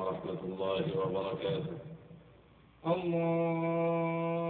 ورحمة الله وبركاته. الله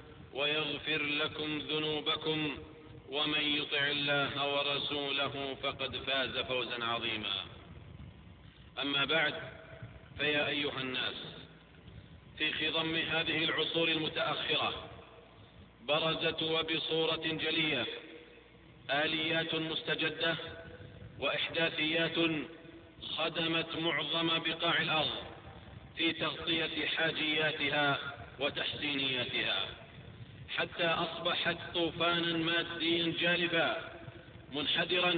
ويغفر لكم ذنوبكم ومن يطع الله ورسوله فقد فاز فوزا عظيما. أما بعد فيا أيها الناس في خضم هذه العصور المتأخرة برزت وبصورة جلية آليات مستجدة وإحداثيات خدمت معظم بقاع الأرض في تغطية حاجياتها وتحسينياتها. حتى أصبحت طوفانا ماديا جالبا منحدرا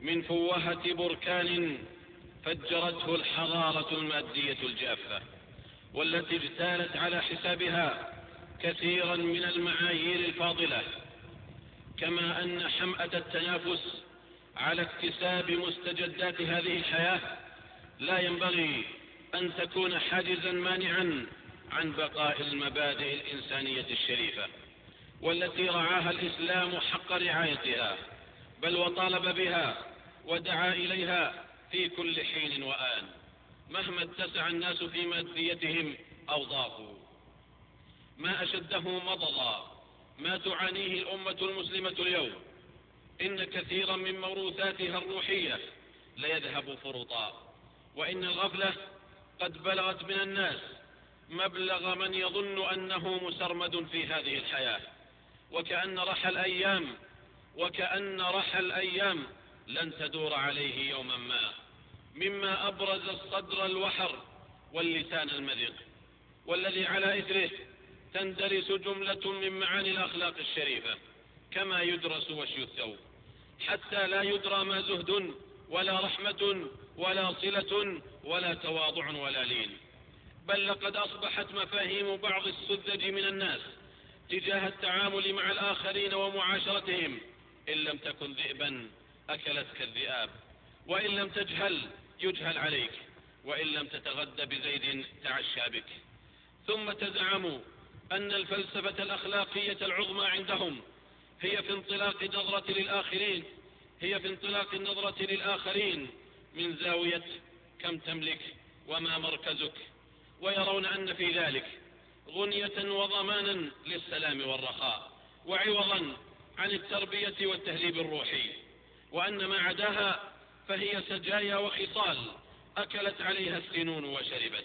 من فوهة بركان فجرته الحضارة المادية الجافة والتي اجتالت على حسابها كثيرا من المعايير الفاضلة كما أن حمأة التنافس على اكتساب مستجدات هذه الحياة لا ينبغي أن تكون حاجزا مانعا عن بقاء المبادئ الإنسانية الشريفة والتي رعاها الإسلام حق رعايتها بل وطالب بها ودعا إليها في كل حين وآن مهما اتسع الناس في ماديتهم أو ضاقوا. ما أشده مضضا ما تعانيه الأمة المسلمة اليوم إن كثيرا من موروثاتها الروحية ليذهب فرطا وإن الغفلة قد بلغت من الناس مبلغ من يظن أنه مسرمد في هذه الحياة. وكأن رحى الأيام وكأن رحى الأيام لن تدور عليه يوما ما. مما أبرز الصدر الوحر واللسان المذق والذي على إثره تندرس جملة من معاني الأخلاق الشريفة كما يدرس وشي الثوب. حتى لا يدرى ما زهد ولا رحمة ولا صلة ولا تواضع ولا لين. بل لقد أصبحت مفاهيم بعض السذج من الناس تجاه التعامل مع الآخرين ومعاشرتهم. إن لم تكن ذئبا أكلتك الذئاب. وإن لم تجهل يجهل عليك. وإن لم تتغدى بزيد تعشى بك. ثم تزعموا أن الفلسفة الأخلاقية العظمى عندهم هي في انطلاق النظرة للآخرين هي في انطلاق النظرة للآخرين. من زاوية كم تملك وما مركزك؟ ويرون أن في ذلك غنية وضمانا للسلام والرخاء وعوضا عن التربية والتهذيب الروحي وأن ما عداها فهي سجايا وخصال أكلت عليها السنون وشربت.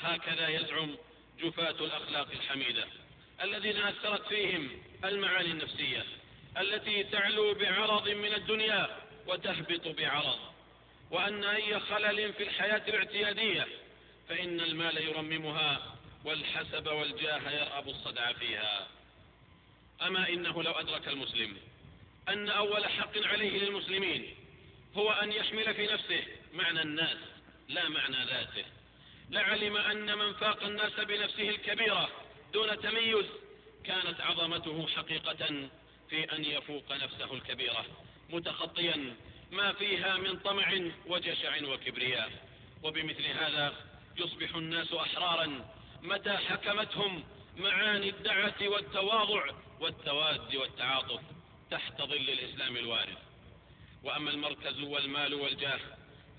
هكذا يزعم جفاة الأخلاق الحميدة الذين أثرت فيهم المعاني النفسية التي تعلو بعرض من الدنيا وتهبط بعرض وأن أي خلل في الحياة الاعتيادية فإن المال يرممها والحسب والجاه يرأب الصدع فيها. أما إنه لو أدرك المسلم أن أول حق عليه للمسلمين هو أن يحمل في نفسه معنى الناس لا معنى ذاته. لعلم أن من فاق الناس بنفسه الكبيرة دون تميز كانت عظمته حقيقة في أن يفوق نفسه الكبيرة متخطيا ما فيها من طمع وجشع وكبرياء. وبمثل هذا يصبح الناس أحرارا متى حكمتهم معاني الدعة والتواضع والتواد والتعاطف تحت ظل الإسلام الوارد. وأما المركز والمال والجاه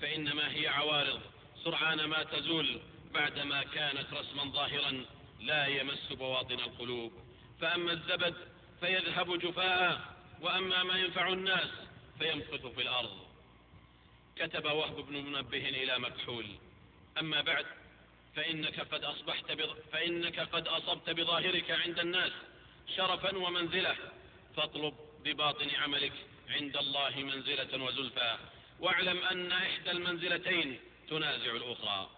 فإنما هي عوارض سرعان ما تزول بعدما كانت رسما ظاهرا لا يمس بواطن القلوب. فأما الزبد فيذهب جفاء وأما ما ينفع الناس فيمكث في الأرض. كتب وهب بن منبه إلى مكحول أما بعد فإنك قد أصبحت بض... فإنك قد أصبت بظاهرك عند الناس شرفا ومنزلة. فاطلب بباطن عملك عند الله منزلة وزلفى. واعلم أن إحدى المنزلتين تنازع الأخرى.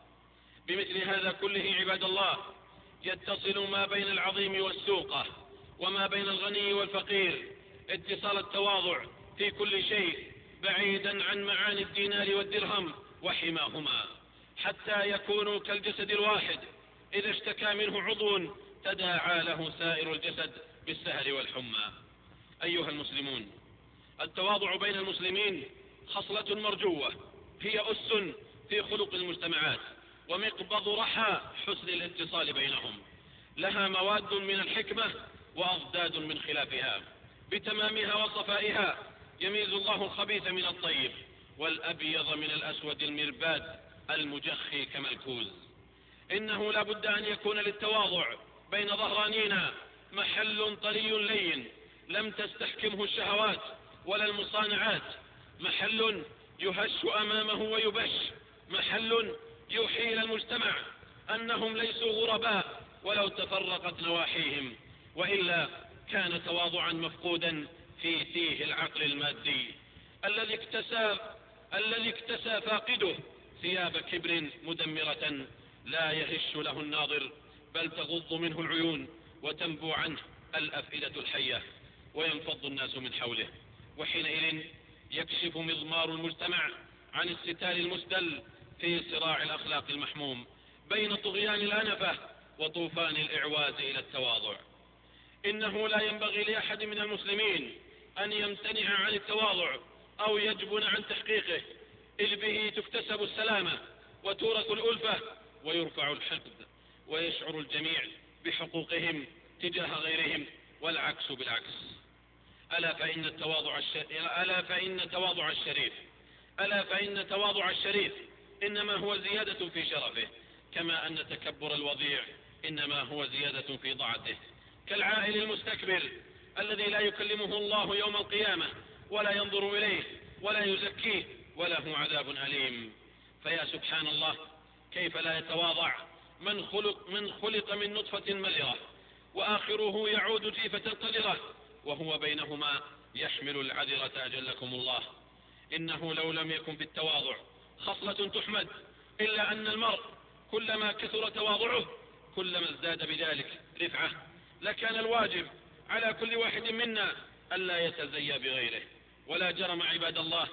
بمثل هذا كله عباد الله يتصل ما بين العظيم والسوقة وما بين الغني والفقير. اتصال التواضع في كل شيء بعيدا عن معاني الدينار والدرهم وحماهما. حتى يكونوا كالجسد الواحد. إذا اشتكى منه عضو تداعى له سائر الجسد بالسهر والحمى. أيها المسلمون التواضع بين المسلمين خصلة مرجوة. هي أس في خلق المجتمعات ومقبض رحى حسن الاتصال بينهم. لها مواد من الحكمة وأضداد من خلافها. بتمامها وصفائها يميز الله الخبيث من الطيب والأبيض من الأسود المرباد. المجخي كملكوز إنه لا بد أن يكون للتواضع بين ظهرانينا محل طري لين لم تستحكمه الشهوات ولا المصانعات محل يهش أمامه ويبش محل يوحي إلى المجتمع أنهم ليسوا غرباء ولو تفرقت نواحيهم وإلا كان تواضعا مفقودا في تيه العقل المادي. الذي اكتسى الذي اكتسى فاقده ثياب كبر مدمرة لا يهش له الناظر بل تغض منه العيون وتنبو عنه الأفئدة الحية وينفض الناس من حوله. وحينئذ يكشف مضمار المجتمع عن الستار المسدل في صراع الأخلاق المحموم بين طغيان الأنفة وطوفان الإعواز إلى التواضع. إنه لا ينبغي لأحد من المسلمين أن يمتنع عن التواضع أو يجبن عن تحقيقه. إذ به تكتسب السلامة وتورث الألفة ويرفع الحقد ويشعر الجميع بحقوقهم تجاه غيرهم والعكس بالعكس. ألا فإن التواضع الش... ألا فإن تواضع الشريف ألا فإن تواضع الشريف إنما هو زيادة في شرفه كما أن تكبر الوضيع إنما هو زيادة في ضعته كالعائل المستكبر الذي لا يكلمه الله يوم القيامة ولا ينظر إليه ولا يزكيه وله عذاب أليم. فيا سبحان الله كيف لا يتواضع؟ من خلق من خلق من نطفة مزرة وآخره يعود جيفة قذرة وهو بينهما يحمل العذرة أجلكم الله. إنه لو لم يكن في التواضع خصلة تحمد إلا أن المرء كلما كثر تواضعه كلما ازداد بذلك رفعة لكان الواجب على كل واحد منا ألا يتزيى بغيره. ولا جرم عباد الله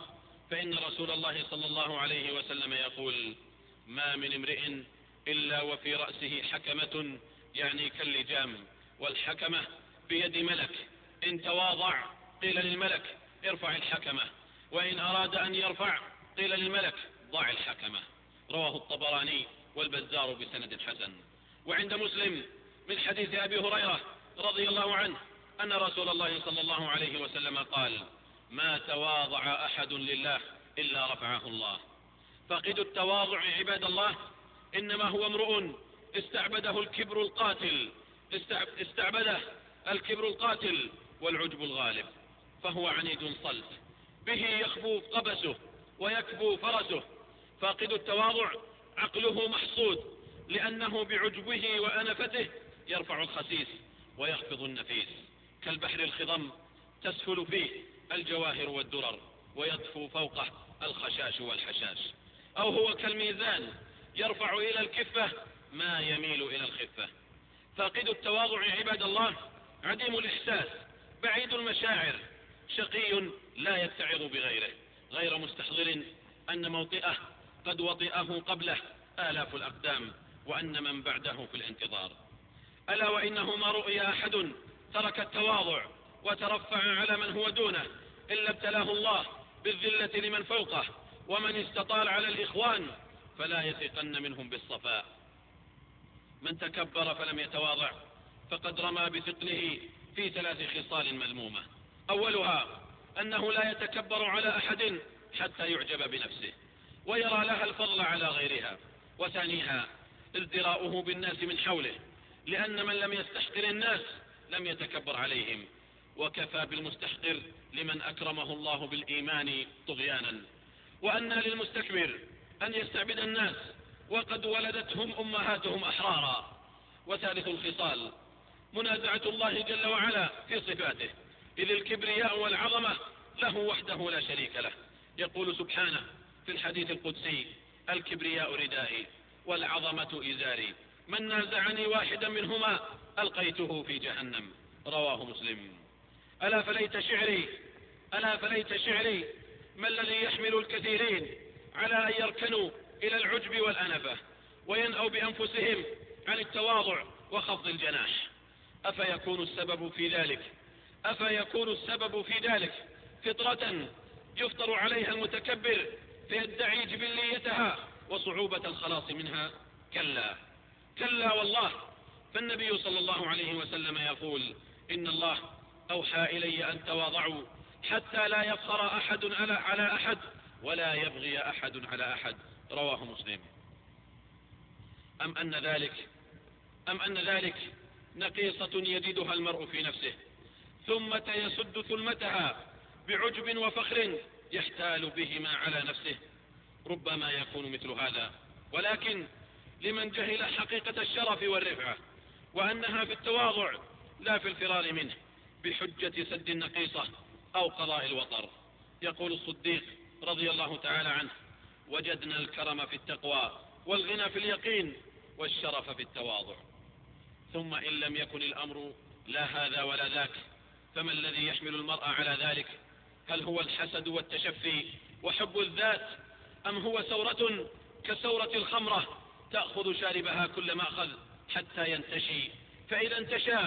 فإن رسول الله صلى الله عليه وسلم يقول ما من امرئ إلا وفي رأسه حكمة يعني كاللجام والحكمة بيد ملك. إن تواضع قيل للملك ارفع الحكمة. وإن أراد أن يرفع قيل للملك ضع الحكمة. رواه الطبراني والبزار بسند حسن. وعند مسلم من حديث أبي هريرة رضي الله عنه أن رسول الله صلى الله عليه وسلم قال ما تواضع أحد لله إلا رفعه الله. فقد التواضع عباد الله إنما هو امرؤ استعبده الكبر القاتل استعبده الكبر القاتل والعجب الغالب. فهو عنيد صلت به يخبو قبسه ويكبو فرسه. فاقد التواضع عقله محصود لأنه بعجبه وأنفته يرفع الخسيس ويخفض النفيس. كالبحر الخضم تسفل فيه الجواهر والدرر ويطفو فوقه الخشاش والحشاش. أو هو كالميزان يرفع إلى الكفة ما يميل إلى الخفة. فاقد التواضع عباد الله عديم الإحساس بعيد المشاعر شقي لا يتعظ بغيره. غير مستحضر أن موطئه قد وطئه قبله آلاف الأقدام وأن من بعده في الانتظار. ألا وإنه ما رؤي أحد ترك التواضع وترفع على من هو دونه. إلا ابتلاه الله بالذلة لمن فوقه ومن استطال على الإخوان فلا يثقن منهم بالصفاء. من تكبر فلم يتواضع فقد رمى بثقله في ثلاث خصال مذمومة. أولها أنه لا يتكبر على أحد حتى يعجب بنفسه ويرى لها الفضل على غيرها. وثانيها ازدراؤه بالناس من حوله لأن من لم يستحقر الناس لم يتكبر عليهم. وكفى بالمستحقر لمن أكرمه الله بالإيمان طغيانا. وأن للمستكبر أن يستعبد الناس وقد ولدتهم أمهاتهم أحرارا. وثالث الخصال منازعة الله جل وعلا في صفاته. إذ الكبرياء والعظمة له وحده لا شريك له. يقول سبحانه في الحديث القدسي الكبرياء ردائي والعظمة إزاري. من نازعني واحدا منهما ألقيته في جهنم. رواه مسلم. ألا فليت شعري ألا فليت شعري ما الذي يحمل الكثيرين على أن يركنوا إلى العجب والأنفة وينأوا بأنفسهم عن التواضع وخفض الجناح. أفيكون السبب في ذلك؟ أفيكون السبب في ذلك؟ فطرة يفطر عليها المتكبر فيدعي جبليتها وصعوبة الخلاص منها؟ كلا. كلا والله. فالنبي صلى الله عليه وسلم يقول إن الله أوحى إلي أن تواضعوا حتى لا يفخر أحد على أحد ولا يبغي أحد على أحد. رواه مسلم. أم أن ذلك أم أن ذلك نقيصة يجدها المرء في نفسه ثم يسد ثلمتها بعجب وفخر يحتال بهما على نفسه. ربما يكون مثل هذا. ولكن لمن جهل حقيقة الشرف والرفعة وأنها في التواضع لا في الفرار منه. بحجة سد النقيصة أو قضاء الوطر. يقول الصديق رضي الله تعالى عنه وجدنا الكرم في التقوى والغنى في اليقين والشرف في التواضع. ثم إن لم يكن الأمر لا هذا ولا ذاك فما الذي يحمل المرأة على ذلك؟ هل هو الحسد والتشفي وحب الذات أم هو ثورة كثورة الخمرة تأخذ شاربها كل ما أخذ حتى ينتشي؟ فإذا انتشى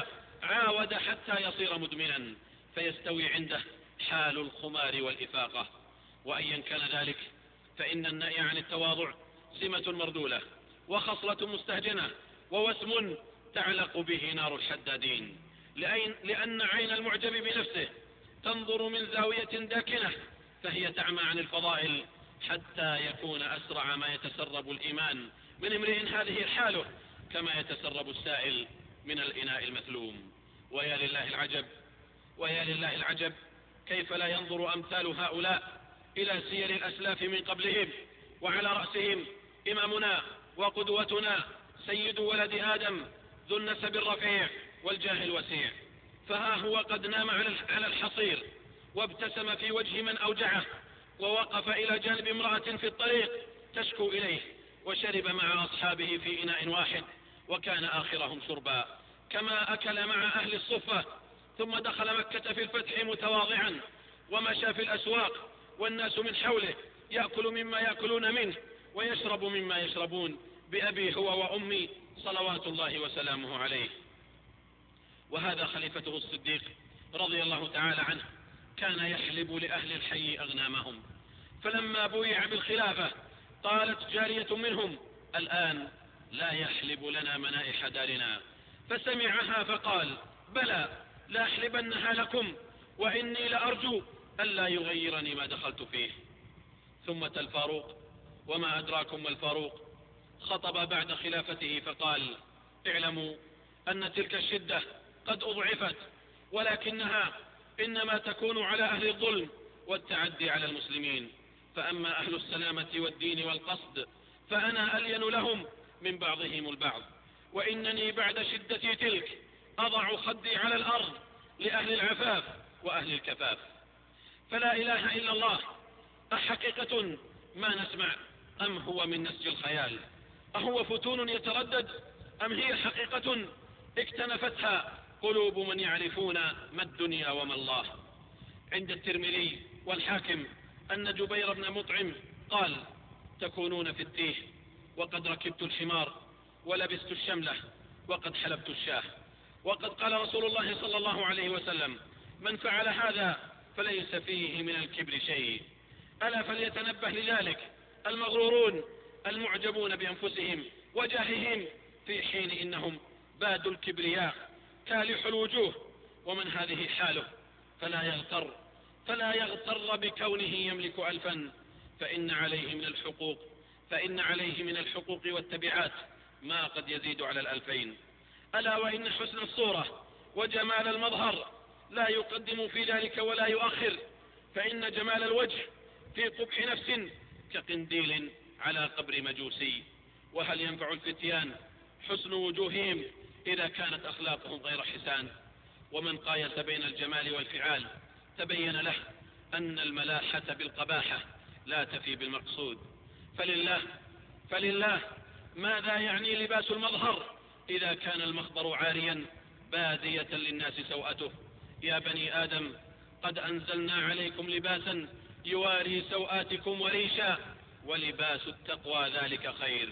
عاود حتى يصير مدمنا فيستوي عنده حال الخمار والإفاقة. وأيا كان ذلك فإن النهي عن التواضع سمة مردولة وخصلة مستهجنة ووسم تعلق به نار الحدادين. لأن عين المعجب بنفسه تنظر من زاوية داكنة فهي تعمى عن الفضائل حتى يكون أسرع ما يتسرب الإيمان من امرئ هذه حاله كما يتسرب السائل من الإناء المثلوم. ويا لله العجب ويا لله العجب كيف لا ينظر أمثال هؤلاء إلى سير الأسلاف من قبلهم وعلى رأسهم إمامنا وقدوتنا سيد ولد آدم ذو النسب الرفيع والجاه الوسيع. فها هو قد نام على الحصير وابتسم في وجه من أوجعه ووقف إلى جانب امرأة في الطريق تشكو إليه وشرب مع أصحابه في إناء واحد وكان آخرهم شربا. كما أكل مع أهل الصفة ثم دخل مكة في الفتح متواضعا ومشى في الأسواق والناس من حوله يأكل مما يأكلون منه ويشرب مما يشربون بأبي هو وأمي صلوات الله وسلامه عليه. وهذا خليفته الصديق رضي الله تعالى عنه كان يحلب لأهل الحي أغنامهم. فلما بويع بالخلافة قالت جارية منهم الآن لا يحلب لنا منائح دارنا. فسمعها فقال بلى لأحلبنها لكم وإني لأرجو ألا يغيرني ما دخلت فيه. ثم الفاروق وما أدراكم ما الفاروق؟ خطب بعد خلافته فقال اعلموا أن تلك الشدة قد أضعفت ولكنها إنما تكون على أهل الظلم والتعدي على المسلمين. فأما أهل السلامة والدين والقصد فأنا ألين لهم من بعضهم البعض. وإنني بعد شدتي تلك أضع خدي على الأرض لأهل العفاف وأهل الكفاف. فلا إله إلا الله أحقيقة ما نسمع أم هو من نسج الخيال؟ أهو فتون يتردد أم هي حقيقة؟ اكتنفتها قلوب من يعرفون ما الدنيا وما الله. عند الترمذي والحاكم أن جبير بن مطعم قال تكونون في التيه وقد ركبت الحمار. ولبست الشملة وقد حلبت الشاه. وقد قال رسول الله صلى الله عليه وسلم من فعل هذا فليس فيه من الكبر شيء. ألا فليتنبه لذلك المغرورون المعجبون بأنفسهم وجاههم في حين إنهم باد الكبرياء كالح الوجوه. ومن هذه حاله؟ فلا يغتر فلا يغتر بكونه يملك ألفا. فإن عليه من الحقوق فإن عليه من الحقوق والتبعات. ما قد يزيد على الألفين. ألا وإن حسن الصورة وجمال المظهر لا يقدم في ذلك ولا يؤخر. فإن جمال الوجه في قبح نفس كقنديل على قبر مجوسي. وهل ينفع الفتيان حسن وجوههم إذا كانت أخلاقهم غير حسان؟ ومن قايس بين الجمال والفعال تبين له أن الملاحة بالقباحة لا تفي بالمقصود. فلله فلله ماذا يعني لباس المظهر إذا كان المخبر عاريا بادية للناس سوءته؟ يا بني آدم قد أنزلنا عليكم لباسا يواري سوآتكم وريشا ولباس التقوى ذلك خير.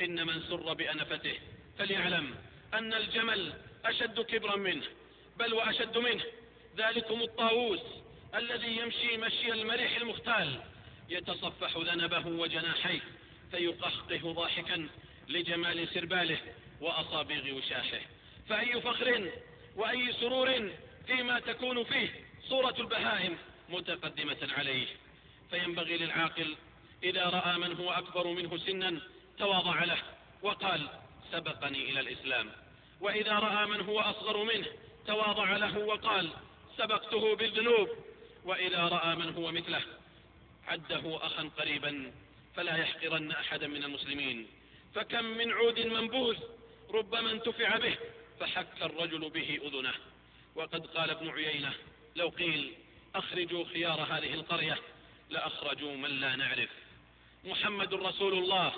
إن من سر بأنفته فليعلم أن الجمل أشد كبرا منه بل وأشد منه. ذلكم الطاووس الذي يمشي مشي المريح المختال يتصفح ذنبه وجناحيه. فيقهقه ضاحكا لجمال سرباله وأصابيغ وشاحه فأي فخر وأي سرور فيما تكون فيه صورة البهائم متقدمة عليه. فينبغي للعاقل إذا رأى من هو أكبر منه سنا تواضع له وقال سبقني إلى الإسلام. وإذا رأى من هو أصغر منه تواضع له وقال سبقته بالذنوب. وإذا رأى من هو مثله عده أخا قريبا فلا يحقرن أحدا من المسلمين. فكم من عود منبوذ ربما انتفع به فحك الرجل به أذنه. وقد قال ابن عيينة لو قيل أخرجوا خيار هذه القرية لأخرجوا من لا نعرف. محمد رسول الله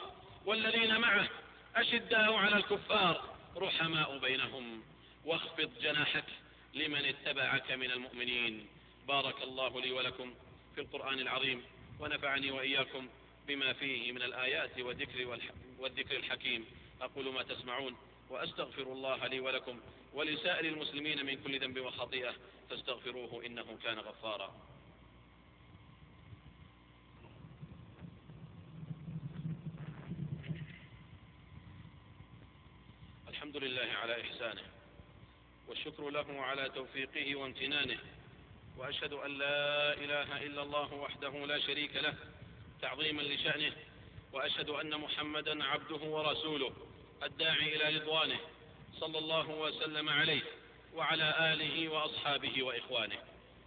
والذين معه أشداء على الكفار رحماء بينهم. واخفض جناحك لمن اتبعك من المؤمنين. بارك الله لي ولكم في القرآن العظيم ونفعني وإياكم بما فيه من الآيات والذكر, والذكر الحكيم. أقول ما تسمعون وأستغفر الله لي ولكم ولسائر المسلمين من كل ذنب وخطيئة. فاستغفروه إنه كان غفارا. الحمد لله على إحسانه والشكر له على توفيقه وامتنانه وأشهد أن لا إله إلا الله وحده لا شريك له تعظيما لشأنه وأشهد أن محمدا عبده ورسوله الداعي إلى رضوانه صلى الله وسلم عليه وعلى آله وأصحابه وإخوانه.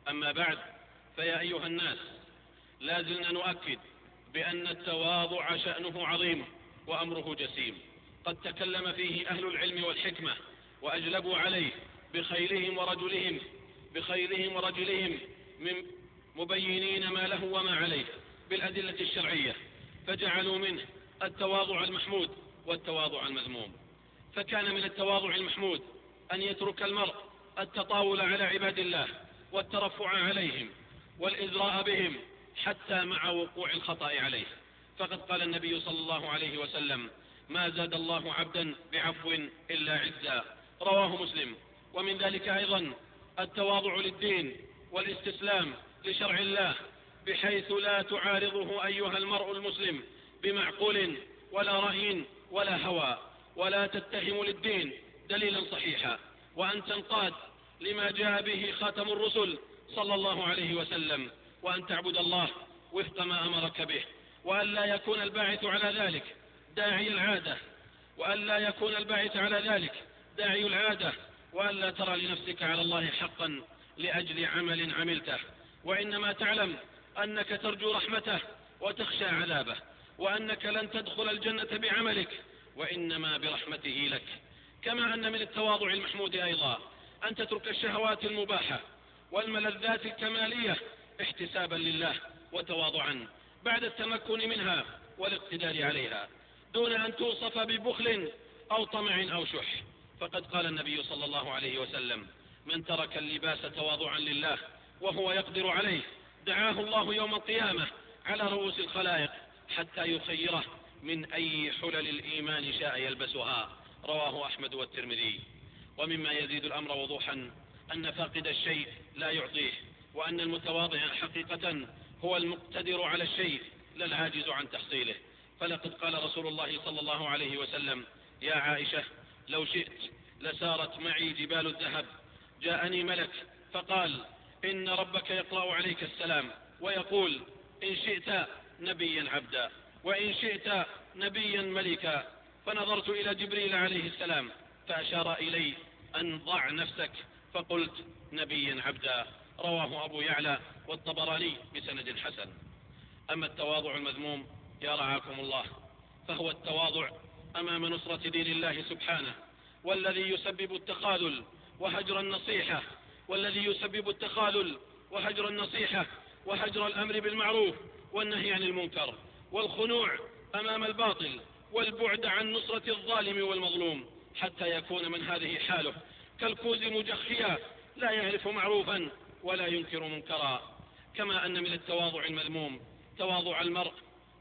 أما بعد فيا أيها الناس لا زلنا نؤكد بأن التواضع شأنه عظيم وأمره جسيم. قد تكلم فيه أهل العلم والحكمة وأجلبوا عليه بخيرهم ورجلهم بخيرهم ورجلهم من مبينين ما له وما عليه. بالأدلة الشرعية فجعلوا منه التواضع المحمود والتواضع المذموم. فكان من التواضع المحمود أن يترك المرء التطاول على عباد الله والترفع عليهم والإزراء بهم حتى مع وقوع الخطأ عليه. فقد قال النبي صلى الله عليه وسلم ما زاد الله عبدا بعفو إلا عزا. رواه مسلم. ومن ذلك أيضا التواضع للدين والاستسلام لشرع الله بحيث لا تعارضه أيها المرء المسلم بمعقول ولا رأي ولا هوى ولا تتهم للدين دليلا صحيحا. وأن تنقاد لما جاء به خاتم الرسل صلى الله عليه وسلم وأن تعبد الله وفق ما أمرك به وأن لا يكون الباعث على ذلك داعي العادة وأن لا يكون الباعث على ذلك داعي العادة وأن لا ترى لنفسك على الله حقا لأجل عمل عملته. وإنما تعلم أنك ترجو رحمته وتخشى عذابه وأنك لن تدخل الجنة بعملك وإنما برحمته لك. كما أن من التواضع المحمود أيضا أن تترك الشهوات المباحة والملذات الكمالية احتسابا لله وتواضعا بعد التمكن منها والاقتدار عليها دون أن توصف ببخل أو طمع أو شح. فقد قال النبي صلى الله عليه وسلم من ترك اللباس تواضعا لله وهو يقدر عليه دعاه الله يوم القيامة على رؤوس الخلائق حتى يخيره من أي حلل الإيمان شاء يلبسها. رواه أحمد والترمذي. ومما يزيد الأمر وضوحا أن فاقد الشيء لا يعطيه وأن المتواضع حقيقة هو المقتدر على الشيء لا العاجز عن تحصيله. فلقد قال رسول الله صلى الله عليه وسلم يا عائشة لو شئت لسارت معي جبال الذهب جاءني ملك فقال إن ربك يقرأ عليك السلام ويقول إن شئت نبيا عبدا وإن شئت نبيا ملكا فنظرت إلى جبريل عليه السلام فأشار إلي أن ضع نفسك فقلت نبيا عبدا رواه أبو يعلى والطبراني بسند حسن. أما التواضع المذموم يا رعاكم الله فهو التواضع أمام نصرة دين الله سبحانه والذي يسبب التخاذل وهجر النصيحة والذي يسبب التخاذل وهجر النصيحة وهجر الأمر بالمعروف والنهي عن المنكر والخنوع أمام الباطل والبعد عن نصرة الظالم والمظلوم حتى يكون من هذه حاله كالكوز مجخيا لا يعرف معروفا ولا ينكر منكرا. كما أن من التواضع المذموم تواضع المرء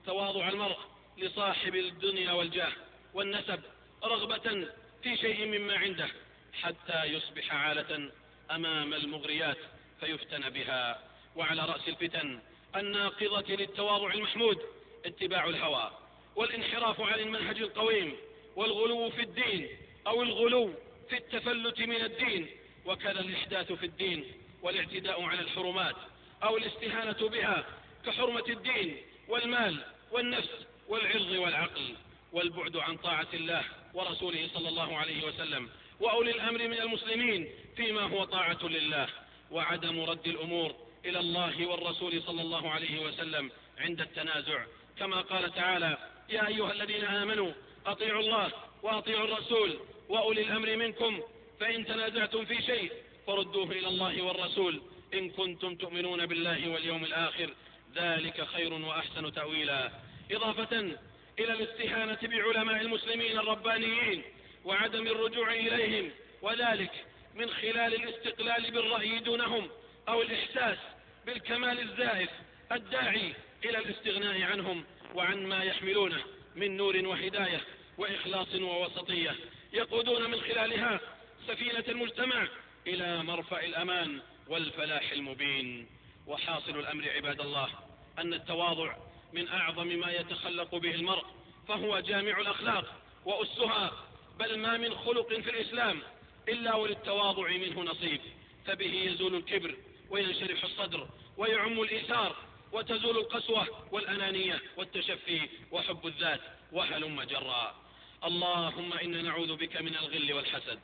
تواضع المرء لصاحب الدنيا والجاه والنسب رغبة في شيء مما عنده حتى يصبح عالة أمام المغريات فيفتن بها. وعلى رأس الفتن الناقضة للتواضع المحمود اتباع الهوى والانحراف عن المنهج القويم والغلو في الدين أو الغلو في التفلت من الدين. وكذا الإحداث في الدين والاعتداء على الحرمات أو الاستهانة بها كحرمة الدين والمال والنفس والعرض والعقل والبعد عن طاعة الله ورسوله صلى الله عليه وسلم وأولي الأمر من المسلمين فيما هو طاعة لله وعدم رد الأمور إلى الله والرسول صلى الله عليه وسلم عند التنازع. كما قال تعالى يا أيها الذين آمنوا أطيعوا الله وأطيعوا الرسول وأولي الأمر منكم فإن تنازعتم في شيء فردوه إلى الله والرسول. إن كنتم تؤمنون بالله واليوم الآخر ذلك خير وأحسن تأويلا. إضافة إلى الاستهانة بعلماء المسلمين الربانيين وعدم الرجوع إليهم وذلك من خلال الاستقلال بالرأي دونهم أو الإحساس بالكمال الزائف الداعي إلى الاستغناء عنهم وعن ما يحملونه من نور وهداية وإخلاص ووسطية يقودون من خلالها سفينة المجتمع إلى مرفأ الأمان والفلاح المبين. وحاصل الأمر عباد الله أن التواضع من أعظم ما يتخلق به المرء فهو جامع الأخلاق وأسها بل ما من خلق في الإسلام إلا وللتواضع منه نصيب. فبه يزول الكبر وينشرح الصدر ويعم الإيثار وتزول القسوة والأنانية والتشفي وحب الذات وهلم جرا اللهم إنا نعوذ بك من الغل والحسد.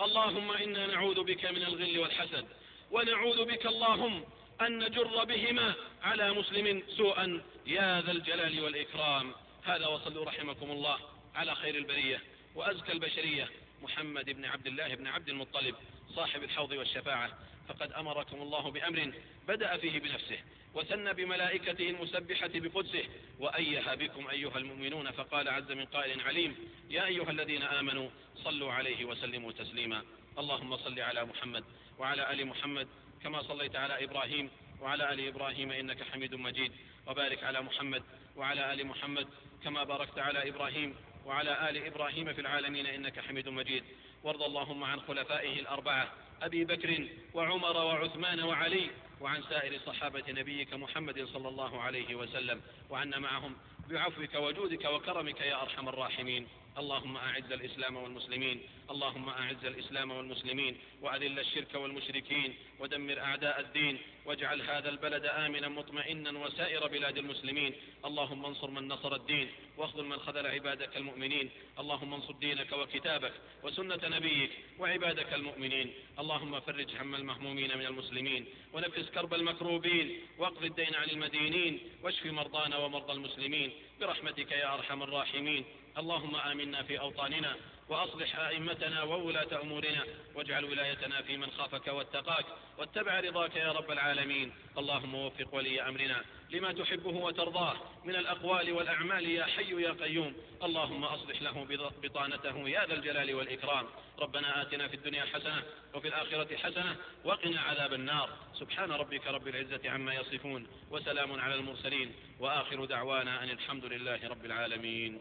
اللهم إنا نعوذ بك من الغل والحسد. ونعوذ بك اللهم أن نجر بهما على مسلم سوءا يا ذا الجلال والإكرام. هذا وصلوا رحمكم الله على خير البرية وأزكى البشرية. محمد بن عبد الله بن عبد المطلب صاحب الحوض والشفاعة. فقد أمركم الله بأمر بدأ فيه بنفسه وثنى بملائكته المسبحة بقدسه. وأيها بكم أيها المؤمنون فقال عز من قائل عليم يا أيها الذين آمنوا صلوا عليه وسلموا تسليما. اللهم صل على محمد وعلى آل محمد كما صليت على إبراهيم وعلى آل إبراهيم إنك حميد مجيد. وبارك على محمد وعلى آل محمد كما باركت على إبراهيم وعلى آل إبراهيم في العالمين إنك حميد مجيد. وارض اللهم عن خلفائه الأربعة أبي بكر وعمر وعثمان وعلي وعن سائر صحابة نبيك محمد صلى الله عليه وسلم وعنا معهم بعفوك وجودك وكرمك يا أرحم الراحمين. اللهم أعز الإسلام والمسلمين اللهم أعز الإسلام والمسلمين وأذل الشرك والمشركين ودمر أعداء الدين واجعل هذا البلد آمنا مطمئنا وسائر بلاد المسلمين. اللهم انصر من نصر الدين واخذل من خذل عبادك المؤمنين. اللهم انصر دينك وكتابك وسنة نبيك وعبادك المؤمنين. اللهم فرج هم المهمومين من المسلمين ونفس كرب المكروبين واقض الدين عن المدينين واشف مرضانا ومرضى المسلمين. برحمتك يا أرحم الراحمين. اللهم آمنا في أوطاننا وأصلح أئمتنا وولاة أمورنا واجعل ولايتنا في من خافك واتقاك واتبع رضاك يا رب العالمين. اللهم وفق ولي أمرنا لما تحبه وترضاه من الأقوال والأعمال يا حي يا قيوم. اللهم أصلح له بطانته يا ذا الجلال والإكرام. ربنا آتنا في الدنيا حسنة وفي الآخرة حسنة وقنا عذاب النار. سبحان ربك رب العزة عما يصفون وسلام على المرسلين. وآخر دعوانا أن الحمد لله رب العالمين.